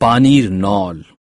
পানির নল।